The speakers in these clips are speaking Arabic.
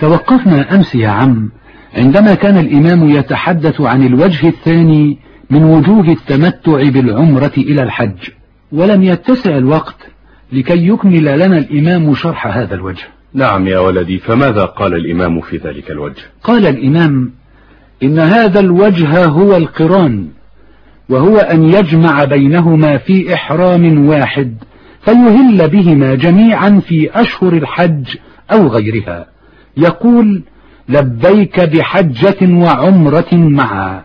توقفنا أمس يا عم. عندما كان الإمام يتحدث عن الوجه الثاني من وجوه التمتع بالعمرة إلى الحج ولم يتسع الوقت لكي يكمل لنا الإمام شرح هذا الوجه. نعم يا ولدي فماذا قال الإمام في ذلك الوجه؟ قال الإمام إن هذا الوجه هو القران وهو أن يجمع بينهما في إحرام واحد فيهل بهما جميعا في أشهر الحج أو غيرها. يقول لبيك بحجة وعمرة معا.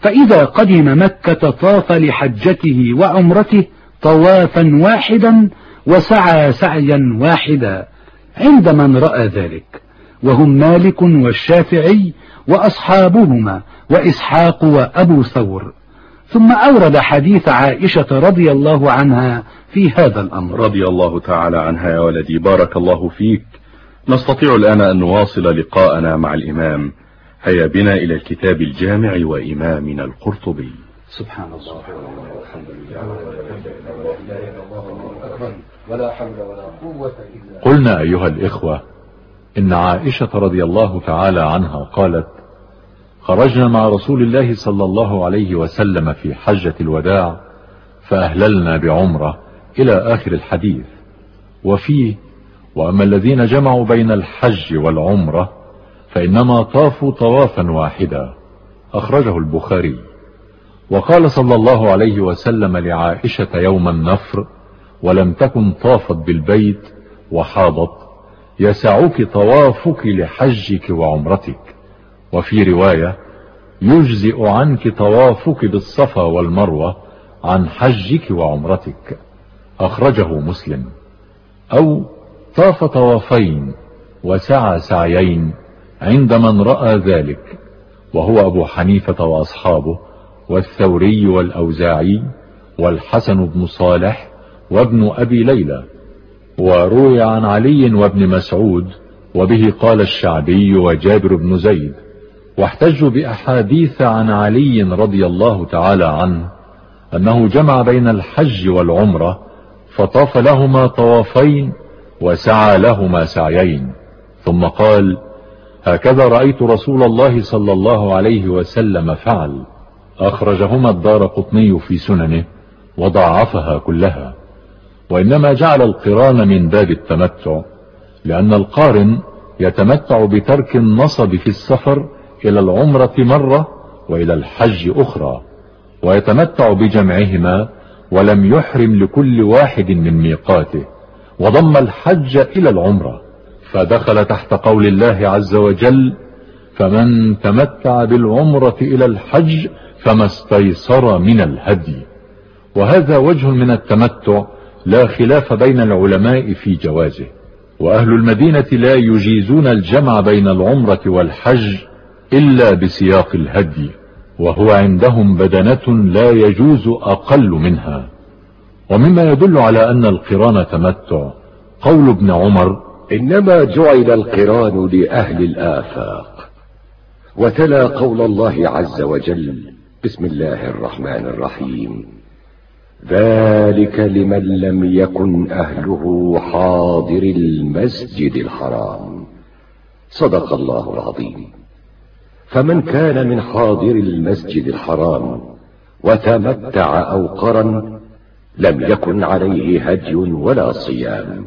فإذا قدم مكة طاف لحجته وعمرته طوافا واحدا وسعى سعيا واحدا عند من رأى ذلك. وهم مالك والشافعي وأصحابهما وإسحاق وأبو ثور. ثم أورد حديث عائشة رضي الله عنها في هذا الأمر. رضي الله تعالى عنها يا ولدي بارك الله فيك. نستطيع الآن أن نواصل لقاءنا مع الإمام. هيا بنا إلى الكتاب الجامع وإمامنا القرطبي. سبحان الله ولا حول ولا قوة إلا قلنا أيها الإخوة إن عائشة رضي الله تعالى عنها قالت خرجنا مع رسول الله صلى الله عليه وسلم في حجة الوداع فأهللنا بعمرة إلى آخر الحديث وفيه وأما الذين جمعوا بين الحج والعمرة فإنما طافوا طوافا واحدا أخرجه البخاري. وقال صلى الله عليه وسلم لعائشة يوم النفر ولم تكن طافت بالبيت وحاضت يسعك طوافك لحجك وعمرتك. وفي رواية يجزئ عنك طوافك بالصفا والمروة عن حجك وعمرتك. أخرجه مسلم. أو طاف طوافين وسعى سعيين عند من رأى ذلك وهو أبو حنيفة وأصحابه والثوري والأوزاعي والحسن بن صالح وابن أبي ليلى وروي عن علي وابن مسعود وبه قال الشعبي وجابر بن زيد واحتجوا بأحاديث عن علي رضي الله تعالى عنه أنه جمع بين الحج والعمرة فطاف لهما طوافين وسعى لهما سعيين. ثم قال هكذا رأيت رسول الله صلى الله عليه وسلم فعل. أخرجهما الدار قطني في سننه وضعفها كلها. وإنما جعل القران من باب التمتع لأن القارن يتمتع بترك النصب في السفر إلى العمرة مرة وإلى الحج أخرى ويتمتع بجمعهما ولم يحرم لكل واحد من ميقاته. وضم الحج إلى العمرة فدخل تحت قول الله عز وجل فمن تمتع بالعمرة إلى الحج فما استيسر من الهدي. وهذا وجه من التمتع لا خلاف بين العلماء في جوازه. وأهل المدينة لا يجيزون الجمع بين العمرة والحج إلا بسياق الهدي وهو عندهم بدنة لا يجوز أقل منها. ومما يدل على أن القران تمتع. قول ابن عمر إنما جعل القران لأهل الآفاق. وتلا قول الله عز وجل بسم الله الرحمن الرحيم. ذلك لمن لم يكن أهله حاضر المسجد الحرام. صدق الله العظيم. فمن كان من حاضر المسجد الحرام وتمتع أو قرن لم يكن عليه هدي ولا صيام.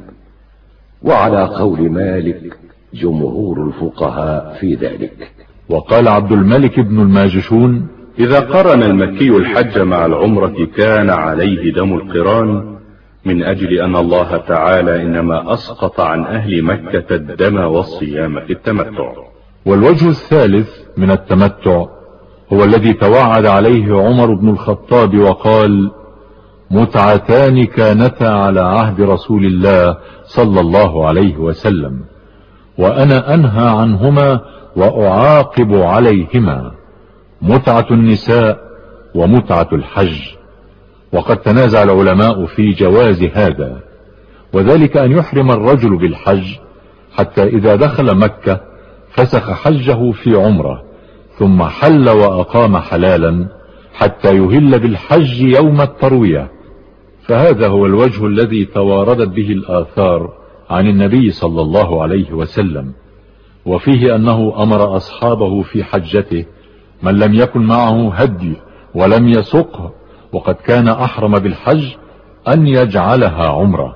وعلى قول مالك جمهور الفقهاء في ذلك. وقال عبد الملك بن الماجشون إذا قرن المكي الحج مع العمرة كان عليه دم القران من أجل أن الله تعالى إنما أسقط عن أهل مكة الدم والصيام في التمتع. والوجه الثالث من التمتع هو الذي توعد عليه عمر بن الخطاب وقال متعتان كانتا على عهد رسول الله صلى الله عليه وسلم وأنا أنهى عنهما وأعاقب عليهما. متعة النساء ومتعة الحج. وقد تنازع العلماء في جواز هذا وذلك أن يحرم الرجل بالحج حتى إذا دخل مكة فسخ حجه في عمرة ثم حل وأقام حلالا حتى يهل بالحج يوم التروية. فهذا هو الوجه الذي تواردت به الآثار عن النبي صلى الله عليه وسلم وفيه أنه أمر أصحابه في حجته من لم يكن معه هدي ولم يسقه وقد كان أحرم بالحج أن يجعلها عمرة.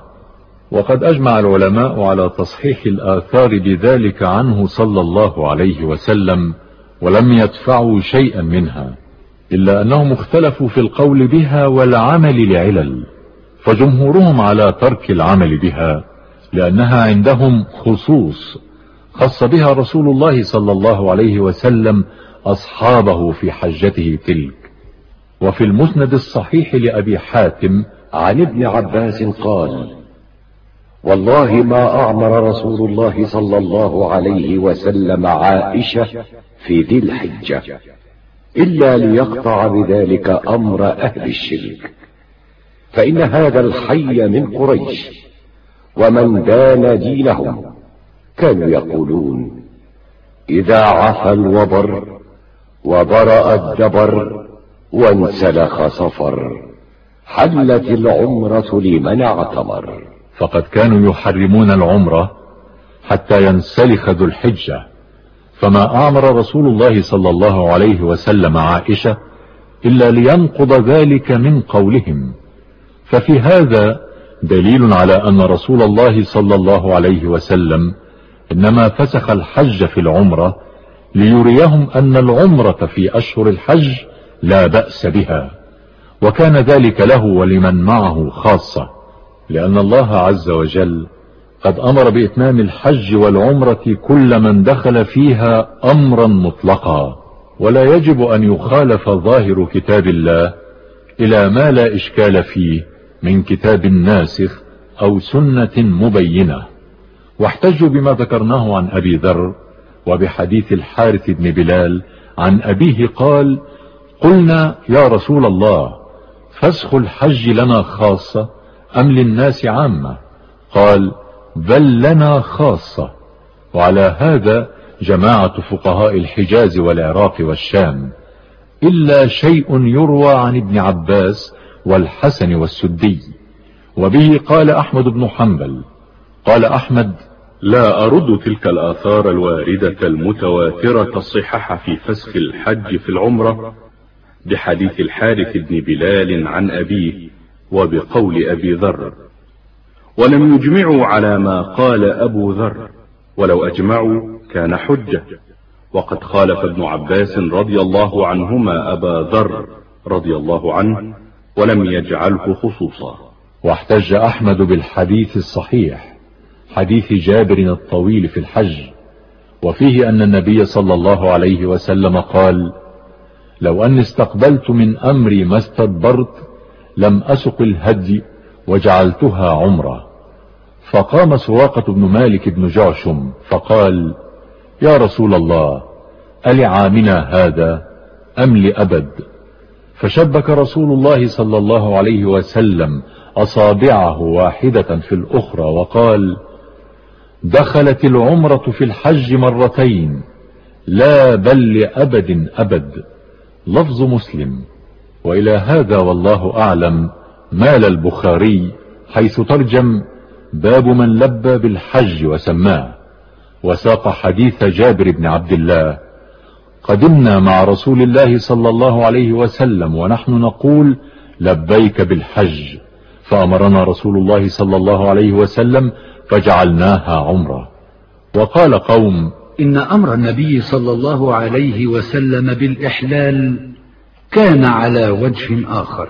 وقد أجمع العلماء على تصحيح الآثار بذلك عنه صلى الله عليه وسلم ولم يدفعوا شيئا منها إلا أنهم اختلفوا في القول بها والعمل لعلل. فجمهورهم على ترك العمل بها لأنها عندهم خصوص خص بها رسول الله صلى الله عليه وسلم أصحابه في حجته تلك. وفي المسند الصحيح لأبي حاتم عن ابن عباس قال والله ما أعمر رسول الله صلى الله عليه وسلم عائشة في ذي الحجة إلا ليقطع بذلك أمر أهل الشرك. فإن هذا الحي من قريش ومن دان دينهم كانوا يقولون إذا عفى الوبر وبرأ الدبر وانسلخ صفر حلت العمرة لمن اعتمر. فقد كانوا يحرمون العمرة حتى ينسلخ ذو الحجة. فما أعمر رسول الله صلى الله عليه وسلم عائشة إلا لينقض ذلك من قولهم. ففي هذا دليل على أن رسول الله صلى الله عليه وسلم إنما فسخ الحج في العمرة ليريهم أن العمرة في أشهر الحج لا بأس بها وكان ذلك له ولمن معه خاصة لأن الله عز وجل قد أمر بإتمام الحج والعمرة كل من دخل فيها أمرا مطلقا ولا يجب أن يخالف ظاهر كتاب الله إلى ما لا إشكال فيه من كتاب ناسخ أو سنة مبينة. واحتجوا بما ذكرناه عن أبي ذر وبحديث الحارث بن بلال عن أبيه قال قلنا يا رسول الله فسخ الحج لنا خاصة أم للناس عامة؟ قال بل لنا خاصة. وعلى هذا جماعة فقهاء الحجاز والعراق والشام. إلا شيء يروى عن ابن عباس والحسن والسدي. وبه قال أحمد بن حنبل قال أحمد لا أرد تلك الآثار الواردة المتواترة الصحح في فسخ الحج في العمرة بحديث الحارث بن بلال عن أبيه وبقول أبي ذر. ولم يجمعوا على ما قال أبو ذر ولو أجمعوا كان حجة. وقد خالف ابن عباس رضي الله عنهما أبا ذر رضي الله عنه ولم يجعله خصوصا. واحتج أحمد بالحديث الصحيح حديث جابر الطويل في الحج وفيه أن النبي صلى الله عليه وسلم قال لو أني استقبلت من أمري ما استدبرت لم أسق الهدي وجعلتها عمرة. فقام سواقة بن مالك بن جعشم فقال يا رسول الله ألعامنا هذا أم لأبد؟ فشبك رسول الله صلى الله عليه وسلم أصابعه واحدة في الأخرى وقال دخلت العمرة في الحج مرتين لا بل لأبد أبد. لفظ مسلم. وإلى هذا والله أعلم مال البخاري حيث ترجم باب من لبى بالحج وسماه. وساق حديث جابر بن عبد الله قدمنا مع رسول الله صلى الله عليه وسلم ونحن نقول لبيك بالحج فأمرنا رسول الله صلى الله عليه وسلم فجعلناها عمرة. وقال قوم إن أمر النبي صلى الله عليه وسلم بالإحلال كان على وجه آخر.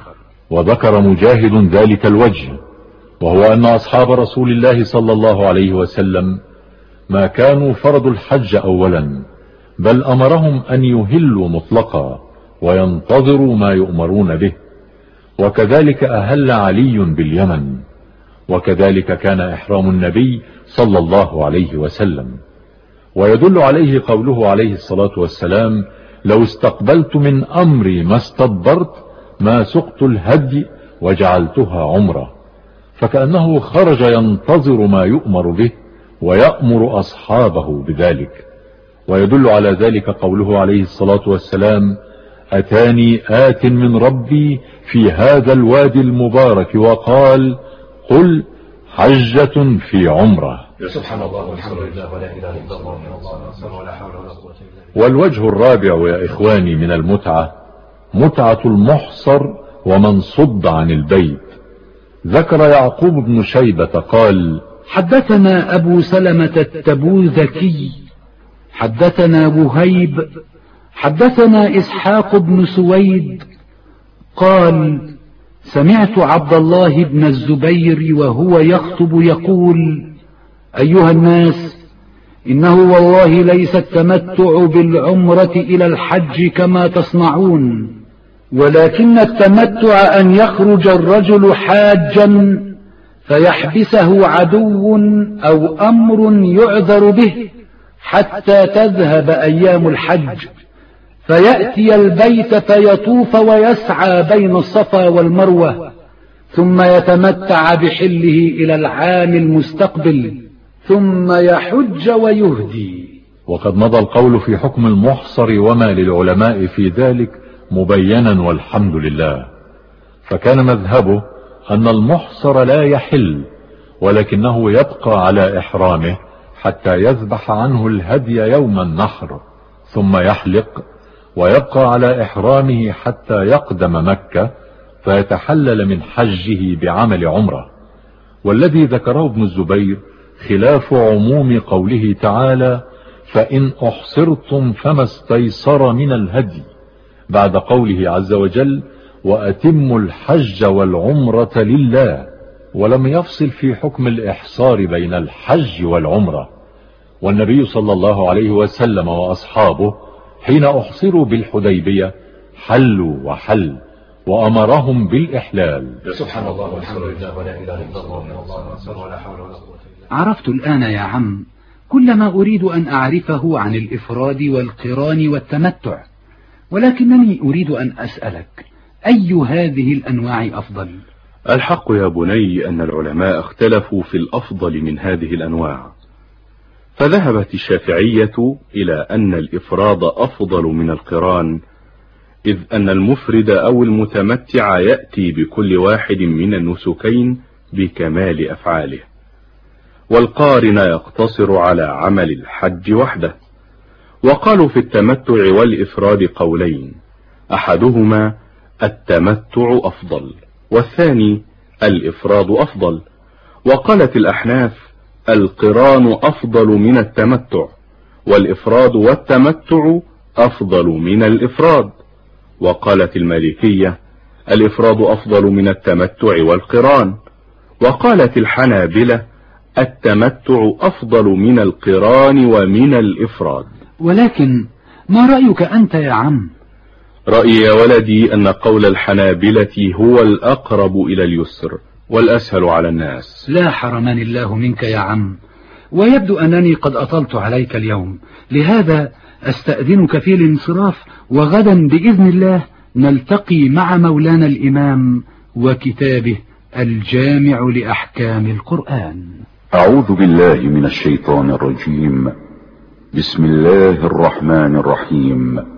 وذكر مجاهد ذلك الوجه وهو أن أصحاب رسول الله صلى الله عليه وسلم ما كانوا فرضوا الحج أولا بل أمرهم أن يهلوا مطلقا وينتظروا ما يؤمرون به. وكذلك أهل علي باليمن وكذلك كان إحرام النبي صلى الله عليه وسلم. ويدل عليه قوله عليه الصلاة والسلام لو استقبلت من أمري ما استدبرت ما سقت الهدي وجعلتها عمرة. فكأنه خرج ينتظر ما يؤمر به ويأمر أصحابه بذلك. ويدل على ذلك قوله عليه الصلاة والسلام أتاني آت من ربي في هذا الوادي المبارك وقال قل حجة في عمره. سبحان الله والحمد لله ولا إله إلا الله ولا حول ولا إلا والوجه الرابع يا إخواني من المتعة متعة المحصر ومن صد عن البيت. ذكر يعقوب بن شيبة قال حدثنا أبو سلمة التبوذكي حدثنا وهيب حدثنا إسحاق بن سويد قال سمعت عبد الله بن الزبير وهو يخطب يقول أيها الناس إنه والله ليس التمتع بالعمرة إلى الحج كما تصنعون ولكن التمتع أن يخرج الرجل حاجا فيحبسه عدو أو أمر يعذر به. حتى تذهب أيام الحج. فيأتي البيت فيطوف ويسعى بين الصفا والمروة ثم يتمتع بحله إلى العام المستقبل ثم يحج ويهدي. وقد مضى القول في حكم المحصر وما للعلماء في ذلك مبينا والحمد لله. فكان مذهبه أن المحصر لا يحل ولكنه يبقى على إحرامه. حتى يذبح عنه الهدي يوم النحر ثم يحلق ويبقى على إحرامه حتى يقدم مكة فيتحلل من حجه بعمل عمرة. والذي ذكره ابن الزبير خلاف عموم قوله تعالى فإن أحصرتم فما استيسر من الهدي بعد قوله عز وجل وأتموا الحج والعمرة لله ولم يفصل في حكم الإحصار بين الحج والعمرة. والنبي صلى الله عليه وسلم وأصحابه حين أحصروا بالحديبية حلوا وحل وأمرهم بالإحلال. سبحان الله والحمد لله ولا إله إلا الله ولا حول ولا قوة إلا عرفت الآن يا عم كل ما أريد أن أعرفه عن الإفراد والقران والتمتع ولكنني أريد أن أسألك أي هذه الأنواع أفضل؟ الحق يا بني أن العلماء اختلفوا في الأفضل من هذه الأنواع. فذهبت الشافعية إلى أن الإفراد أفضل من القران إذ أن المفرد أو المتمتع يأتي بكل واحد من النسكين بكمال أفعاله. والقارن يقتصر على عمل الحج وحده. وقالوا في التمتع والإفراد قولين أحدهما التمتع أفضل. والثاني الإفراد أفضل. وقالت الأحناف القران أفضل من التمتع والإفراد والتمتع أفضل من الإفراد. وقالت المالكية الإفراد أفضل من التمتع والقران. وقالت الحنابلة التمتع أفضل من القران ومن الإفراد. ولكن ما رأيك أنت يا عم؟ رأيي يا ولدي أن قول الحنابلة هو الأقرب إلى اليسر والأسهل على الناس. لا حرمني الله منك يا عم ويبدو أنني قد أطلت عليك اليوم. لهذا أستأذنك في الانصراف وغدا بإذن الله نلتقي مع مولانا الإمام وكتابه الجامع لأحكام القرآن. أعوذ بالله من الشيطان الرجيم. بسم الله الرحمن الرحيم.